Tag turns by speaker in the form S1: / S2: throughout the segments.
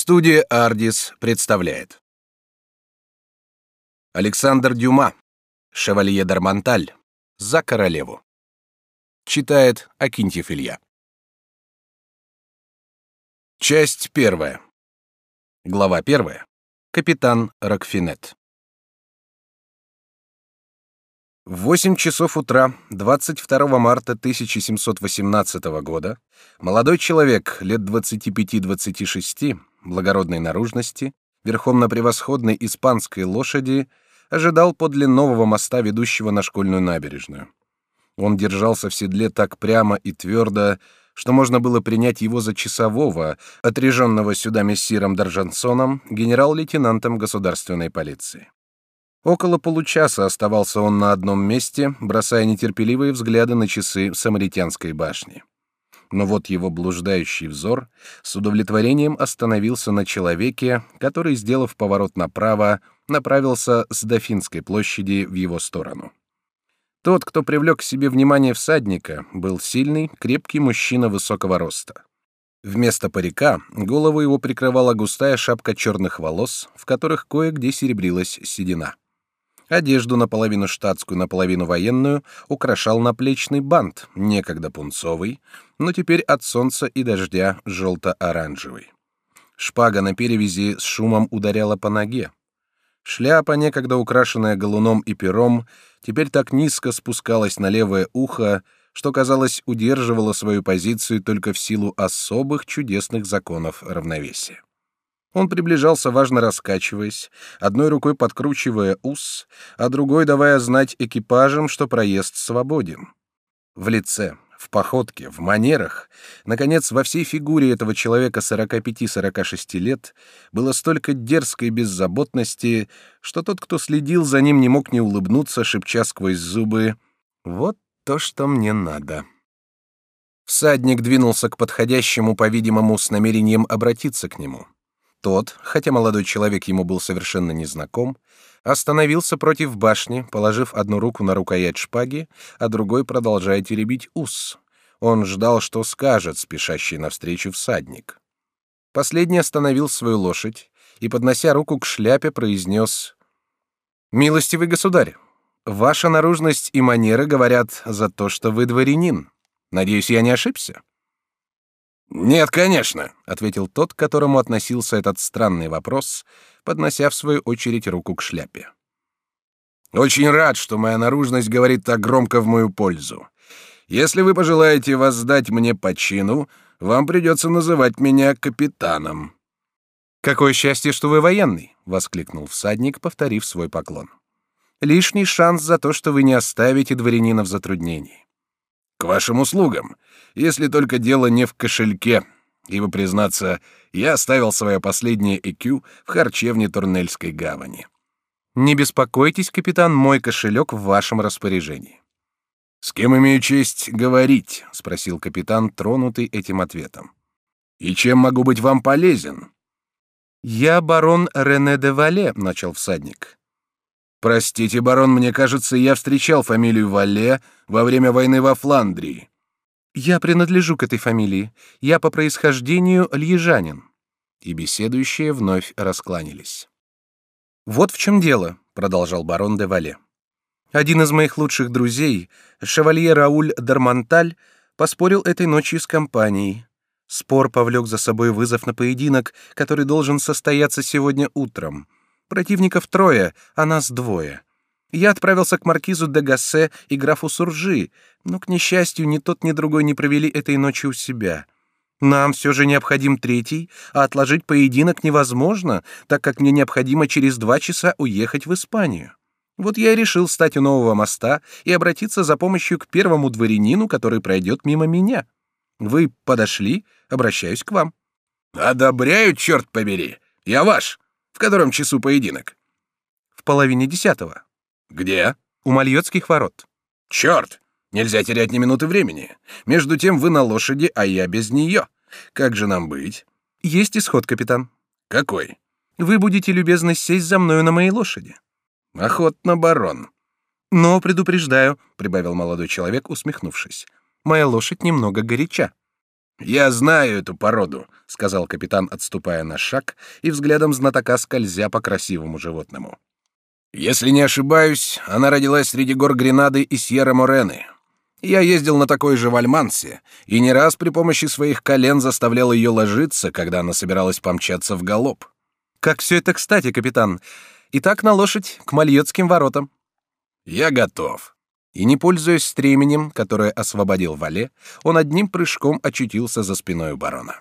S1: Студия «Ардис» представляет. Александр Дюма «Шевалье Дармонталь» «За королеву» Читает Акинтьев Илья. Часть первая. Глава первая. Капитан Рокфинет. В 8 часов утра 22 марта 1718 года молодой человек лет 25-26 благородной наружности, верхом на превосходной испанской лошади, ожидал подле нового моста, ведущего на школьную набережную. Он держался в седле так прямо и твердо, что можно было принять его за часового, отряженного сюда мессиром Даржансоном, генерал-лейтенантом государственной полиции. Около получаса оставался он на одном месте, бросая нетерпеливые взгляды на часы Самаритянской башни но вот его блуждающий взор с удовлетворением остановился на человеке, который, сделав поворот направо, направился с Дофинской площади в его сторону. Тот, кто привлек к себе внимание всадника, был сильный, крепкий мужчина высокого роста. Вместо парика голову его прикрывала густая шапка черных волос, в которых кое-где серебрилась седина. Одежду наполовину штатскую, наполовину военную украшал наплечный бант, некогда пунцовый, но теперь от солнца и дождя желто-оранжевый. Шпага на перевязи с шумом ударяла по ноге. Шляпа, некогда украшенная галуном и пером, теперь так низко спускалась на левое ухо, что, казалось, удерживала свою позицию только в силу особых чудесных законов равновесия. Он приближался, важно раскачиваясь, одной рукой подкручивая ус, а другой давая знать экипажам, что проезд свободен. В лице, в походке, в манерах, наконец, во всей фигуре этого человека 45-46 лет было столько дерзкой беззаботности, что тот, кто следил за ним, не мог не улыбнуться, шепча сквозь зубы «Вот то, что мне надо». Всадник двинулся к подходящему, по-видимому, с намерением обратиться к нему. Тот, хотя молодой человек ему был совершенно незнаком, остановился против башни, положив одну руку на рукоять шпаги, а другой продолжая теребить ус. Он ждал, что скажет спешащий навстречу всадник. Последний остановил свою лошадь и, поднося руку к шляпе, произнес «Милостивый государь, ваша наружность и манеры говорят за то, что вы дворянин. Надеюсь, я не ошибся?» «Нет, конечно», — ответил тот, к которому относился этот странный вопрос, поднося в свою очередь руку к шляпе. «Очень рад, что моя наружность говорит так громко в мою пользу. Если вы пожелаете воздать мне по чину, вам придется называть меня капитаном».
S2: «Какое счастье, что вы военный!» — воскликнул всадник, повторив свой поклон. «Лишний шанс за то, что вы не оставите дворянина в затруднении.
S1: К вашим услугам, если только дело не в кошельке, ибо, признаться, я оставил свое последнее ЭКЮ в харчевне Турнельской гавани.
S2: Не беспокойтесь, капитан, мой кошелек в вашем распоряжении.
S1: С кем имею честь говорить? спросил капитан, тронутый этим ответом. И чем могу быть вам полезен?
S2: Я барон Рене де Вале, начал всадник.
S1: Простите, барон, мне кажется, я встречал фамилию Вале во время войны во Фландрии.
S2: Я принадлежу к этой фамилии. Я по происхождению льежанин.
S1: И беседующие вновь раскланялись.
S2: Вот в чем дело, продолжал барон де Вале. Один из моих лучших друзей, шевалье Рауль Дармонталь, поспорил этой ночью с компанией. Спор повлек за собой вызов на поединок, который должен состояться сегодня утром. Противников трое, а нас двое. Я отправился к маркизу де Гассе и графу Суржи, но, к несчастью, ни тот, ни другой не провели этой ночи у себя. Нам все же необходим третий, а отложить поединок невозможно, так как мне необходимо через два часа уехать в Испанию. Вот я и решил стать у нового моста и обратиться за помощью к первому дворянину, который пройдет мимо меня. Вы подошли, обращаюсь к вам.
S1: Одобряю, черт побери. Я ваш. В котором часу поединок?
S2: В половине десятого.
S1: Где?
S2: У Мальотских ворот.
S1: Черт! Нельзя терять ни минуты времени. Между тем вы на лошади, а я без нее. Как же нам быть?
S2: Есть исход, капитан.
S1: Какой?
S2: Вы будете любезны сесть за мною на моей лошади.
S1: Охотно, барон.
S2: Но предупреждаю, прибавил молодой человек, усмехнувшись. Моя лошадь немного горяча.
S1: Я знаю эту породу, сказал капитан, отступая на шаг и взглядом знатока скользя по красивому животному. Если не ошибаюсь, она родилась среди гор Гренады и Сьерра-Морены. Я ездил на такой же в Альмансе и не раз при помощи своих колен заставлял ее ложиться, когда она собиралась помчаться в галоп.
S2: Как все это кстати, капитан. Итак, на лошадь к Мальотским воротам.
S1: Я готов.
S2: И не пользуясь стременем, которое освободил Вале, он одним прыжком очутился за спиной барона.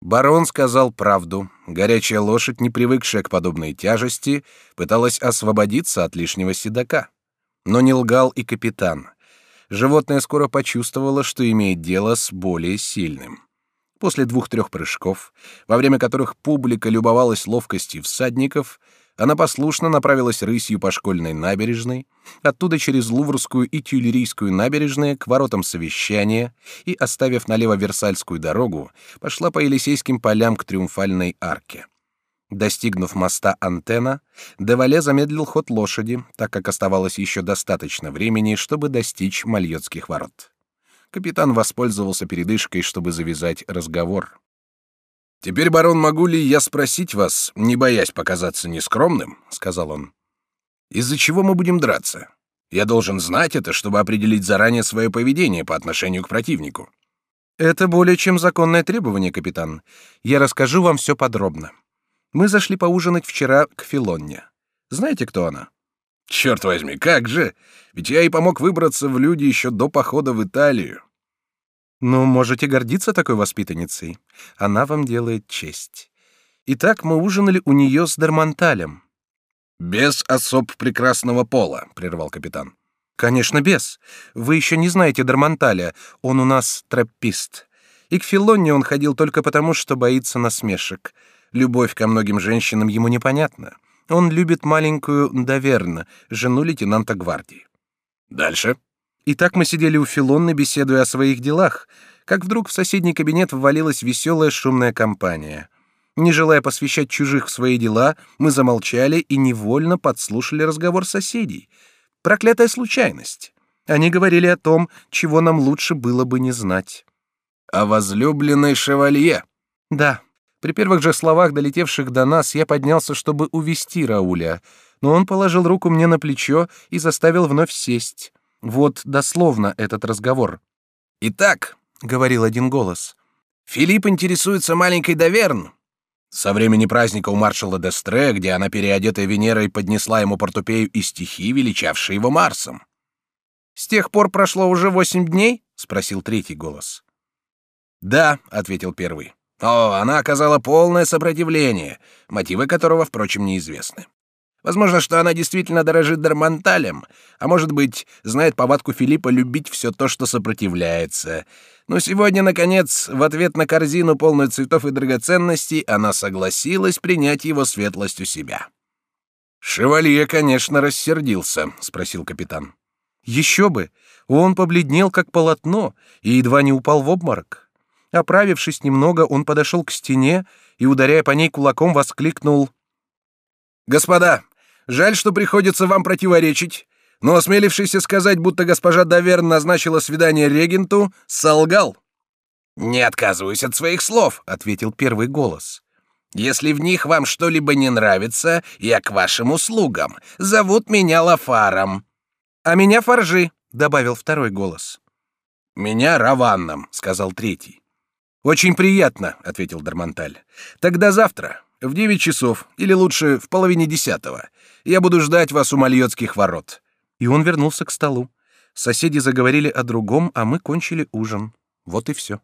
S2: Барон сказал правду. Горячая лошадь, не привыкшая к подобной тяжести, пыталась освободиться от лишнего седока. Но не лгал и капитан. Животное скоро почувствовало, что имеет дело с более сильным. После двух-трех прыжков, во время которых публика любовалась ловкостью всадников, она послушно направилась рысью по школьной набережной, оттуда через Луврскую и Тюильрийскую набережные к воротам совещания и, оставив налево Версальскую дорогу, пошла по Елисейским полям к Триумфальной арке. Достигнув моста Антена, Девале замедлил ход лошади, так как оставалось еще достаточно времени, чтобы достичь Мальотских ворот. Капитан воспользовался передышкой, чтобы завязать разговор.
S1: Теперь, барон, могу ли я спросить вас, не боясь показаться нескромным, сказал он, из-за чего мы будем драться? Я должен знать это, чтобы определить заранее свое поведение по отношению к противнику.
S2: Это более чем законное требование, капитан. Я расскажу вам все подробно. Мы зашли поужинать вчера к Филонне. Знаете, кто она?
S1: Черт возьми, как же! Ведь я и помог выбраться в люди еще до похода в Италию.
S2: Ну, можете гордиться такой воспитанницей. Она вам делает честь. Итак, мы ужинали у нее с Дармонталем.
S1: Без особ прекрасного пола, прервал капитан.
S2: Конечно, без. Вы еще не знаете Дармонталя. Он у нас тропист. И к Филонне он ходил только потому, что боится насмешек. Любовь ко многим женщинам ему непонятна. Он любит маленькую Даверна, жену лейтенанта гвардии.
S1: Дальше.
S2: И так мы сидели у Филонны, беседуя о своих делах, как вдруг в соседний кабинет ввалилась веселая шумная компания. Не желая посвящать чужих в свои дела, мы замолчали и невольно подслушали разговор соседей. Проклятая случайность. Они говорили о том, чего нам лучше было бы не знать.
S1: О возлюбленной шевалье.
S2: Да. При первых же словах, долетевших до нас, я поднялся, чтобы увести Рауля, но он положил руку мне на плечо и заставил вновь сесть. Вот дословно этот разговор.
S1: «Итак», — говорил один голос, — «Филипп интересуется маленькой Даверн». Со времени праздника у маршала Дестре, где она, переодетая Венерой, поднесла ему портупею и стихи, величавшие его Марсом.
S2: «С тех пор прошло уже восемь дней?» — спросил третий голос.
S1: «Да», — ответил первый. «О, она оказала полное сопротивление, мотивы которого, впрочем, неизвестны. Возможно, что она действительно дорожит Дармонталем, а может быть, знает повадку Филиппа любить все то, что сопротивляется. Но сегодня, наконец, в ответ на корзину, полную цветов и драгоценностей, она согласилась принять его светлость у себя. «Шевалье, конечно, рассердился», — спросил капитан.
S2: «Еще бы! Он побледнел, как полотно, и едва не упал в обморок. Оправившись немного, он подошел к стене и, ударяя по ней кулаком, воскликнул
S1: «Господа, жаль, что приходится вам противоречить, но осмелившийся сказать, будто госпожа Даверн назначила свидание регенту, солгал». «Не отказываюсь от своих слов», — ответил первый голос. «Если в них вам что-либо не нравится, я к вашим услугам. Зовут меня Лафаром».
S2: «А меня Фаржи», — добавил второй голос.
S1: «Меня Раванном», — сказал третий.
S2: «Очень приятно», — ответил Дармонталь. «Тогда завтра. В девять часов, или лучше, в половине десятого. Я буду ждать вас у Мальотских ворот». И он вернулся к столу. Соседи заговорили о другом, а мы кончили ужин. Вот и все.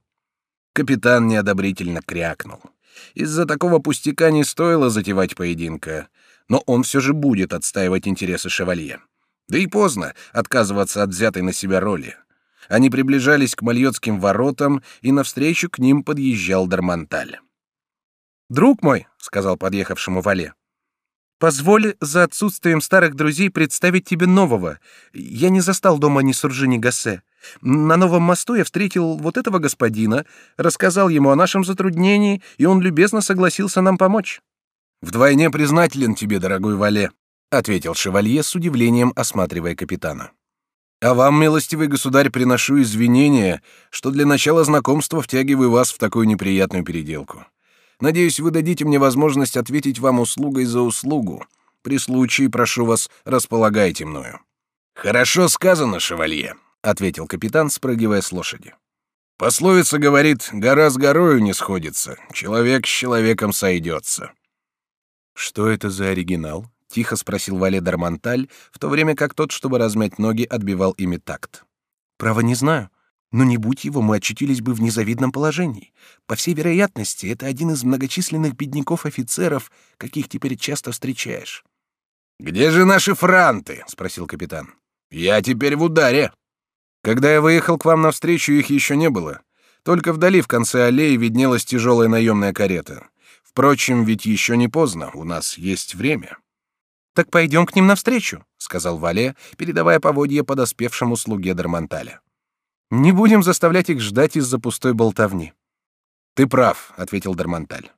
S1: Капитан неодобрительно крякнул. Из-за такого пустяка не стоило затевать поединка, но он все же будет отстаивать интересы шевалье. Да и поздно отказываться от взятой на себя роли. Они приближались к Мальотским воротам, и навстречу к ним подъезжал Дармонталь.
S2: Друг мой, сказал подъехавшему Вале, позволь за отсутствием старых друзей представить тебе нового. Я не застал дома ни Суржи, ни Гассе. На новом мосту я встретил вот этого господина, рассказал ему о нашем затруднении, и он любезно согласился нам помочь.
S1: Вдвойне признателен тебе, дорогой Вале, ответил шевалье с удивлением, осматривая капитана. А вам, милостивый государь, приношу извинения, что для начала знакомства втягиваю вас в такую неприятную переделку. Надеюсь, вы дадите мне возможность ответить вам услугой за услугу. При случае, прошу вас, располагайте мною». «Хорошо сказано, шевалье», — ответил капитан, спрыгивая с лошади. «Пословица говорит, гора с горою не сходится, человек с человеком сойдется».
S2: «Что это за оригинал?» тихо спросил Вале Дармонталь, в то время как тот, чтобы размять ноги, отбивал ими такт. Право не знаю, но не будь его, мы очутились бы в незавидном положении. По всей вероятности, это один из многочисленных бедняков-офицеров, каких теперь часто встречаешь.
S1: Где же наши франты? спросил капитан. Я теперь в ударе. Когда я выехал к вам навстречу, их еще не было. Только вдали в конце аллеи виднелась тяжелая наемная карета. Впрочем, ведь еще не поздно, у нас есть время.
S2: Так пойдем к ним навстречу, сказал Вале, передавая поводье подоспевшему слуге Дармонталя. Не будем заставлять их ждать из-за пустой болтовни.
S1: Ты прав, ответил Дармонталь.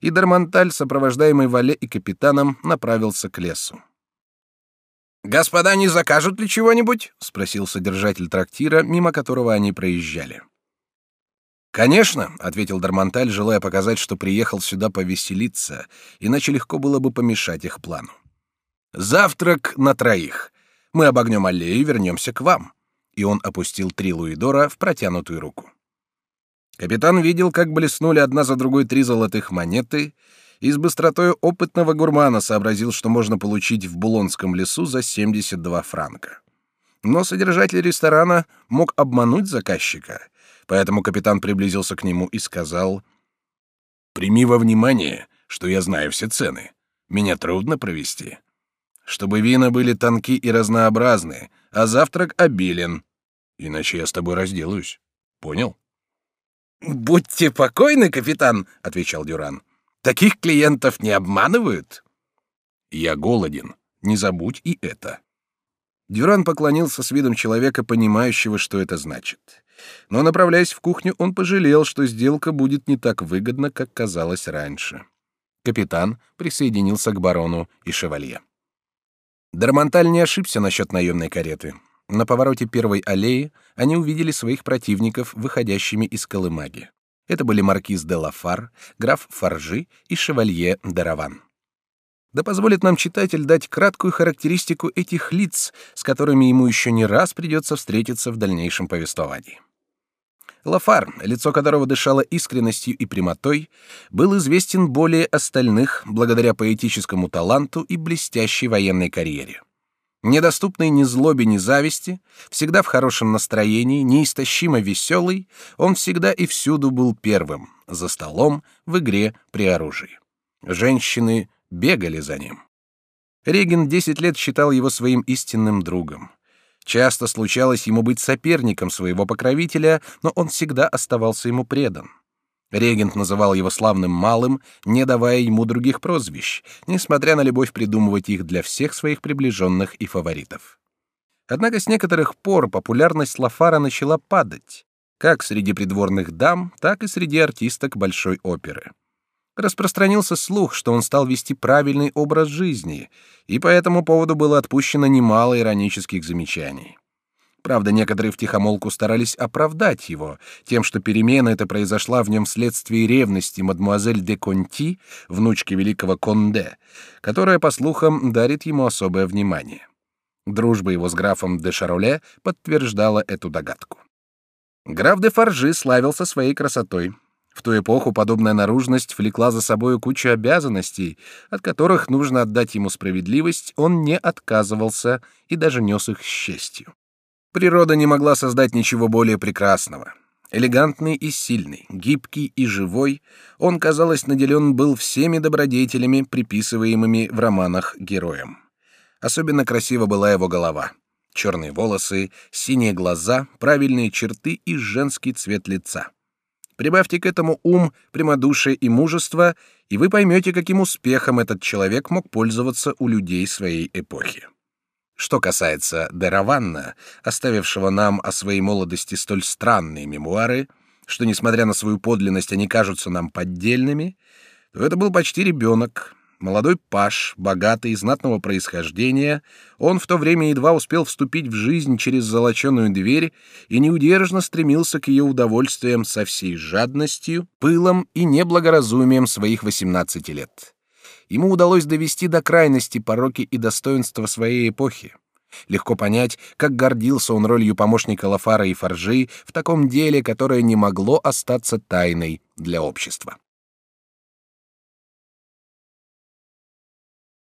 S2: И Дармонталь, сопровождаемый Вале и капитаном, направился к лесу.
S1: Господа не закажут ли чего-нибудь? спросил содержатель трактира, мимо которого они проезжали. Конечно, ответил Дармонталь, желая показать, что приехал сюда повеселиться, иначе легко было бы помешать их плану. Завтрак на троих. Мы обогнем аллею и вернемся к вам. И он опустил три луидора в протянутую руку. Капитан видел, как блеснули одна за другой три золотых монеты, и с быстротой опытного гурмана сообразил, что можно получить в Булонском лесу за 72 франка. Но содержатель ресторана мог обмануть заказчика Поэтому капитан приблизился к нему и сказал: "Прими во внимание, что я знаю все цены. Меня трудно провести. Чтобы вина были тонки и разнообразны, а завтрак обилен. Иначе я с тобой разделаюсь. Понял?"
S2: "Будьте покойны, капитан", отвечал Дюран. "Таких клиентов не обманывают".
S1: "Я голоден. Не забудь и это".
S2: Дюран поклонился с видом человека, понимающего, что это значит. Но, направляясь в кухню, он пожалел, что сделка будет не так выгодна, как казалось раньше. Капитан присоединился к барону и шевалье. Дармонталь не ошибся насчет наемной кареты. На повороте первой аллеи они увидели своих противников, выходящими из колымаги. Это были маркиз де Лафар, граф Фаржи и шевалье Дараван. Да позволит нам читатель дать краткую характеристику этих лиц, с которыми ему еще не раз придется встретиться в дальнейшем повествовании. Лафар, лицо которого дышало искренностью и прямотой, был известен более остальных благодаря поэтическому таланту и блестящей военной карьере. Недоступный ни злобе, ни зависти, всегда в хорошем настроении, неистощимо веселый, он всегда и всюду был первым, за столом, в игре, при оружии. Женщины бегали за ним. Реген десять лет считал его своим истинным другом. Часто случалось ему быть соперником своего покровителя, но он всегда оставался ему предан. Регент называл его славным малым, не давая ему других прозвищ, несмотря на любовь придумывать их для всех своих приближенных и фаворитов. Однако с некоторых пор популярность Лафара начала падать, как среди придворных дам, так и среди артисток большой оперы. Распространился слух, что он стал вести правильный образ жизни, и по этому поводу было отпущено немало иронических замечаний. Правда, некоторые втихомолку старались оправдать его тем, что перемена эта произошла в нем вследствие ревности мадмуазель де Конти, внучки великого Конде, которая, по слухам, дарит ему особое внимание. Дружба его с графом де Шароле подтверждала эту догадку. Граф де Фаржи славился своей красотой, в ту эпоху подобная наружность влекла за собой кучу обязанностей, от которых нужно отдать ему справедливость, он не отказывался и даже нес их с. Природа не могла создать ничего более прекрасного. Элегантный и сильный, гибкий и живой, он, казалось, наделен был всеми добродетелями, приписываемыми в романах героям. Особенно красива была его голова. Черные волосы, синие глаза, правильные черты и женский цвет лица. Прибавьте к этому ум, прямодушие и мужество, и вы поймете, каким успехом этот человек мог пользоваться у людей своей эпохи. Что касается Дераванна, оставившего нам о своей молодости столь странные мемуары, что, несмотря на свою подлинность, они кажутся нам поддельными, то это был почти ребенок.
S1: Молодой паш, богатый, и знатного происхождения, он в то время едва успел вступить в жизнь через золоченую дверь и неудержно стремился к ее удовольствиям со всей жадностью, пылом и неблагоразумием своих 18 лет. Ему удалось довести до крайности пороки и достоинства своей эпохи. Легко понять, как гордился он ролью помощника Лафара и Фаржи в таком деле, которое не могло остаться тайной для общества.